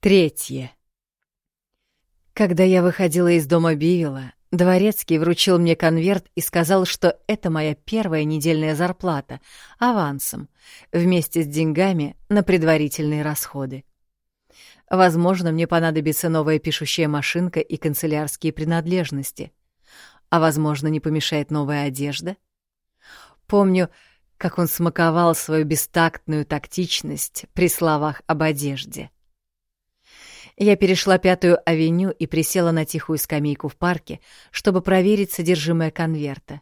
Третье. Когда я выходила из дома Бивила, Дворецкий вручил мне конверт и сказал, что это моя первая недельная зарплата, авансом, вместе с деньгами на предварительные расходы. Возможно, мне понадобится новая пишущая машинка и канцелярские принадлежности. А возможно, не помешает новая одежда. Помню, как он смаковал свою бестактную тактичность при словах об одежде. Я перешла Пятую авеню и присела на тихую скамейку в парке, чтобы проверить содержимое конверта.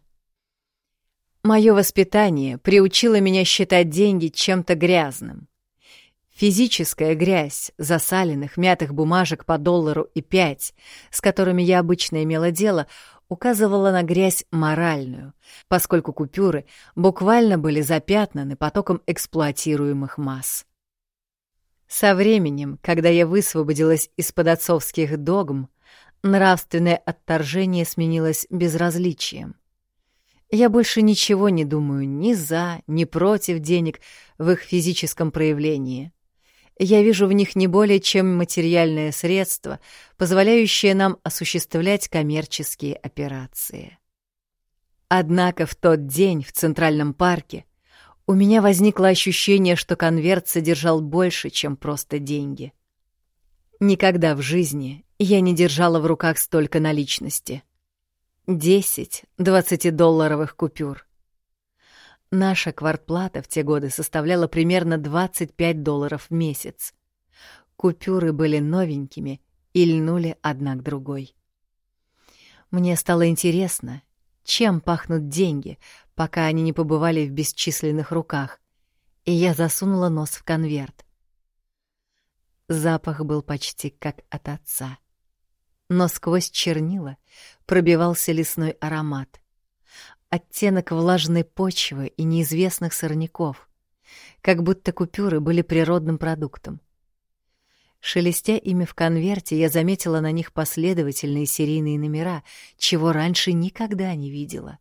Мое воспитание приучило меня считать деньги чем-то грязным. Физическая грязь засаленных, мятых бумажек по доллару и пять, с которыми я обычно имела дело, указывала на грязь моральную, поскольку купюры буквально были запятнаны потоком эксплуатируемых масс. Со временем, когда я высвободилась из-под отцовских догм, нравственное отторжение сменилось безразличием. Я больше ничего не думаю ни за, ни против денег в их физическом проявлении. Я вижу в них не более чем материальное средство, позволяющее нам осуществлять коммерческие операции. Однако в тот день в Центральном парке у меня возникло ощущение, что конверт содержал больше, чем просто деньги. Никогда в жизни я не держала в руках столько наличности. Десять двадцатидолларовых купюр. Наша квартплата в те годы составляла примерно 25 долларов в месяц. Купюры были новенькими и льнули одна к другой. Мне стало интересно, чем пахнут деньги, пока они не побывали в бесчисленных руках, и я засунула нос в конверт. Запах был почти как от отца. Но сквозь чернила пробивался лесной аромат. Оттенок влажной почвы и неизвестных сорняков, как будто купюры были природным продуктом. Шелестя ими в конверте, я заметила на них последовательные серийные номера, чего раньше никогда не видела.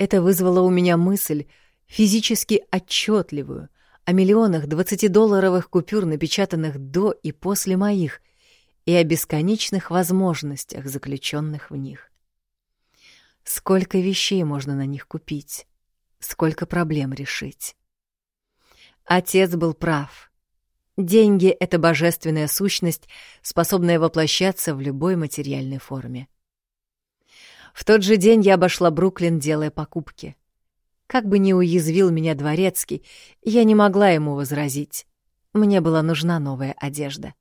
Это вызвало у меня мысль, физически отчетливую, о миллионах двадцатидолларовых купюр, напечатанных до и после моих, и о бесконечных возможностях, заключенных в них. Сколько вещей можно на них купить, сколько проблем решить. Отец был прав. Деньги — это божественная сущность, способная воплощаться в любой материальной форме. В тот же день я обошла Бруклин, делая покупки. Как бы ни уязвил меня дворецкий, я не могла ему возразить. Мне была нужна новая одежда.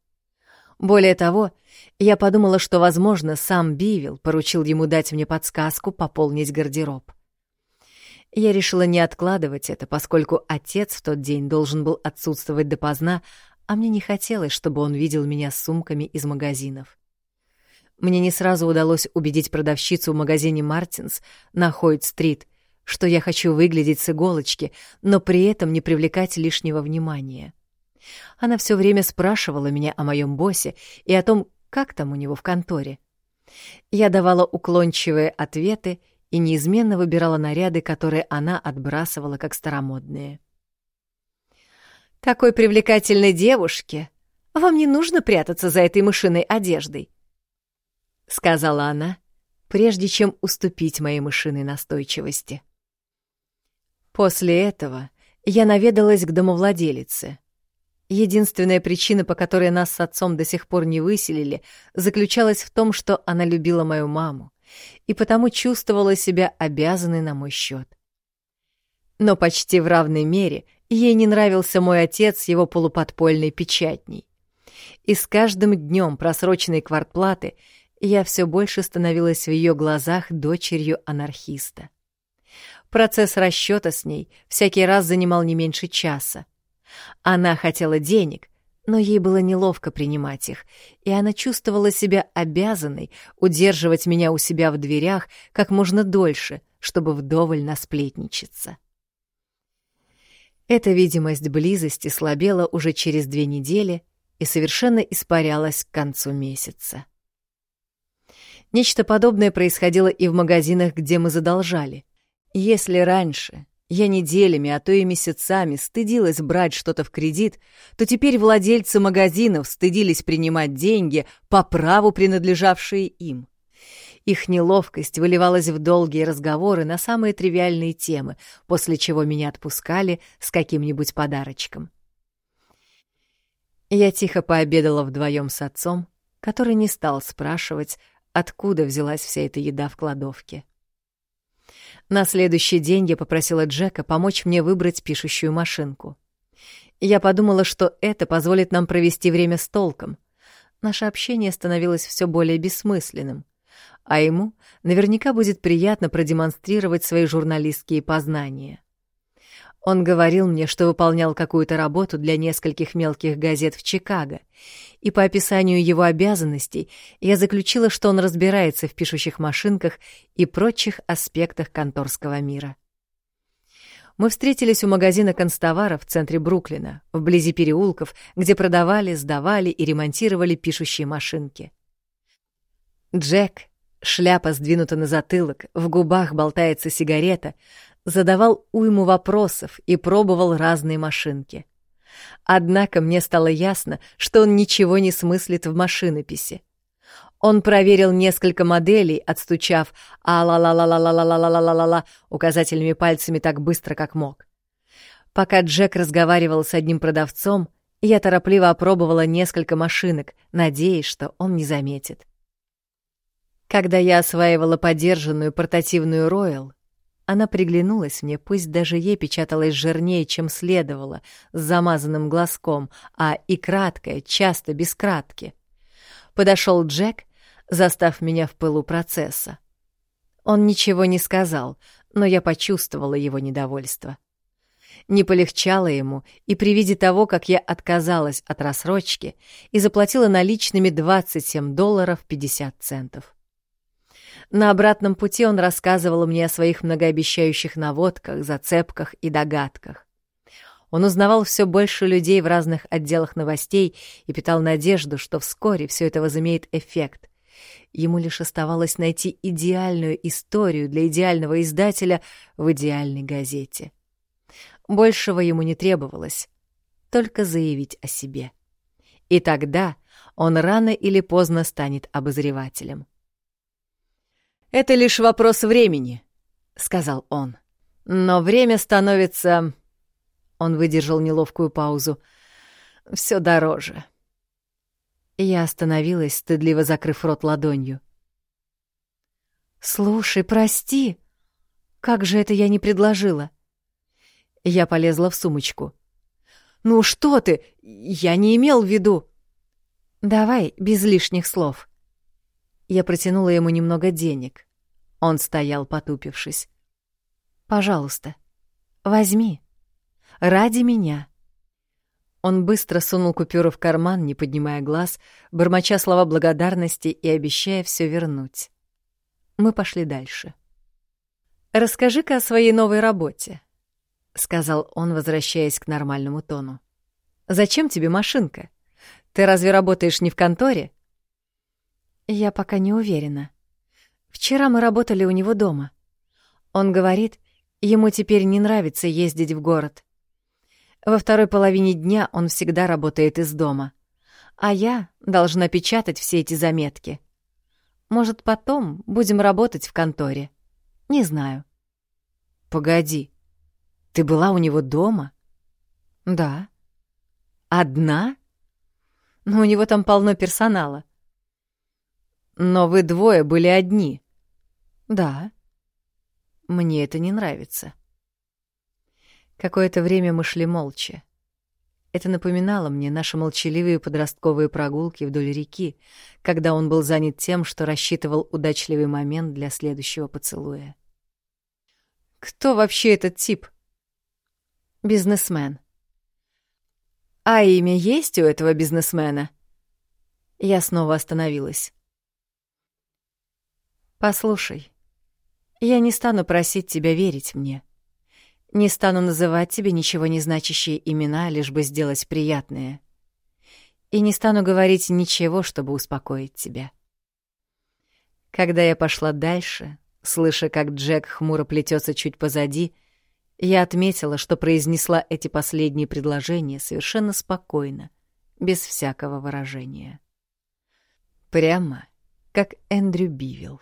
Более того, я подумала, что, возможно, сам Бивил поручил ему дать мне подсказку пополнить гардероб. Я решила не откладывать это, поскольку отец в тот день должен был отсутствовать допоздна, а мне не хотелось, чтобы он видел меня с сумками из магазинов. Мне не сразу удалось убедить продавщицу в магазине «Мартинс» на Хойт-стрит, что я хочу выглядеть с иголочки, но при этом не привлекать лишнего внимания. Она все время спрашивала меня о моем боссе и о том, как там у него в конторе. Я давала уклончивые ответы и неизменно выбирала наряды, которые она отбрасывала как старомодные. «Такой привлекательной девушке вам не нужно прятаться за этой мышиной одеждой», — сказала она, прежде чем уступить моей мышиной настойчивости. После этого я наведалась к домовладелице. Единственная причина, по которой нас с отцом до сих пор не выселили, заключалась в том, что она любила мою маму и потому чувствовала себя обязанной на мой счет. Но почти в равной мере ей не нравился мой отец с его полуподпольной печатней. И с каждым днем просроченной квартплаты я все больше становилась в ее глазах дочерью анархиста. Процесс расчета с ней всякий раз занимал не меньше часа. Она хотела денег, но ей было неловко принимать их, и она чувствовала себя обязанной удерживать меня у себя в дверях как можно дольше, чтобы вдоволь насплетничаться. Эта видимость близости слабела уже через две недели и совершенно испарялась к концу месяца. Нечто подобное происходило и в магазинах, где мы задолжали. Если раньше я неделями, а то и месяцами стыдилась брать что-то в кредит, то теперь владельцы магазинов стыдились принимать деньги по праву, принадлежавшие им. Их неловкость выливалась в долгие разговоры на самые тривиальные темы, после чего меня отпускали с каким-нибудь подарочком. Я тихо пообедала вдвоем с отцом, который не стал спрашивать, откуда взялась вся эта еда в кладовке. На следующий день я попросила Джека помочь мне выбрать пишущую машинку. Я подумала, что это позволит нам провести время с толком. Наше общение становилось все более бессмысленным, а ему наверняка будет приятно продемонстрировать свои журналистские познания. Он говорил мне, что выполнял какую-то работу для нескольких мелких газет в Чикаго, и по описанию его обязанностей я заключила, что он разбирается в пишущих машинках и прочих аспектах конторского мира. Мы встретились у магазина констовара в центре Бруклина, вблизи переулков, где продавали, сдавали и ремонтировали пишущие машинки. Джек, шляпа сдвинута на затылок, в губах болтается сигарета — задавал уйму вопросов и пробовал разные машинки. Однако мне стало ясно, что он ничего не смыслит в машинописи. Он проверил несколько моделей, отстучав «а-ла-ла-ла-ла-ла-ла-ла-ла-ла-ла» указательными пальцами так быстро, как мог. Пока Джек разговаривал с одним продавцом, я торопливо опробовала несколько машинок, надеясь, что он не заметит. Когда я осваивала подержанную портативную Роyal, она приглянулась мне, пусть даже ей печаталось жирнее, чем следовало, с замазанным глазком, а и краткое, часто без кратки. Подошел Джек, застав меня в пылу процесса. Он ничего не сказал, но я почувствовала его недовольство. Не полегчало ему, и при виде того, как я отказалась от рассрочки и заплатила наличными 27 долларов 50 центов. На обратном пути он рассказывал мне о своих многообещающих наводках, зацепках и догадках. Он узнавал все больше людей в разных отделах новостей и питал надежду, что вскоре все это возымеет эффект. Ему лишь оставалось найти идеальную историю для идеального издателя в идеальной газете. Большего ему не требовалось, только заявить о себе. И тогда он рано или поздно станет обозревателем. «Это лишь вопрос времени», — сказал он. «Но время становится...» Он выдержал неловкую паузу. «Все дороже». Я остановилась, стыдливо закрыв рот ладонью. «Слушай, прости. Как же это я не предложила?» Я полезла в сумочку. «Ну что ты? Я не имел в виду...» «Давай, без лишних слов». Я протянула ему немного денег. Он стоял, потупившись. «Пожалуйста, возьми. Ради меня». Он быстро сунул купюру в карман, не поднимая глаз, бормоча слова благодарности и обещая все вернуть. Мы пошли дальше. «Расскажи-ка о своей новой работе», — сказал он, возвращаясь к нормальному тону. «Зачем тебе машинка? Ты разве работаешь не в конторе?» Я пока не уверена. Вчера мы работали у него дома. Он говорит, ему теперь не нравится ездить в город. Во второй половине дня он всегда работает из дома. А я должна печатать все эти заметки. Может, потом будем работать в конторе. Не знаю. Погоди. Ты была у него дома? Да. Одна? Ну, у него там полно персонала. Но вы двое были одни. Да. Мне это не нравится. Какое-то время мы шли молча. Это напоминало мне наши молчаливые подростковые прогулки вдоль реки, когда он был занят тем, что рассчитывал удачливый момент для следующего поцелуя. «Кто вообще этот тип?» «Бизнесмен». «А имя есть у этого бизнесмена?» Я снова остановилась. Послушай, я не стану просить тебя верить мне. Не стану называть тебе ничего не значащие имена, лишь бы сделать приятное. И не стану говорить ничего, чтобы успокоить тебя. Когда я пошла дальше, слыша, как Джек хмуро плетется чуть позади, Я отметила, что произнесла эти последние предложения совершенно спокойно, без всякого выражения. Прямо как Эндрю Бивилл.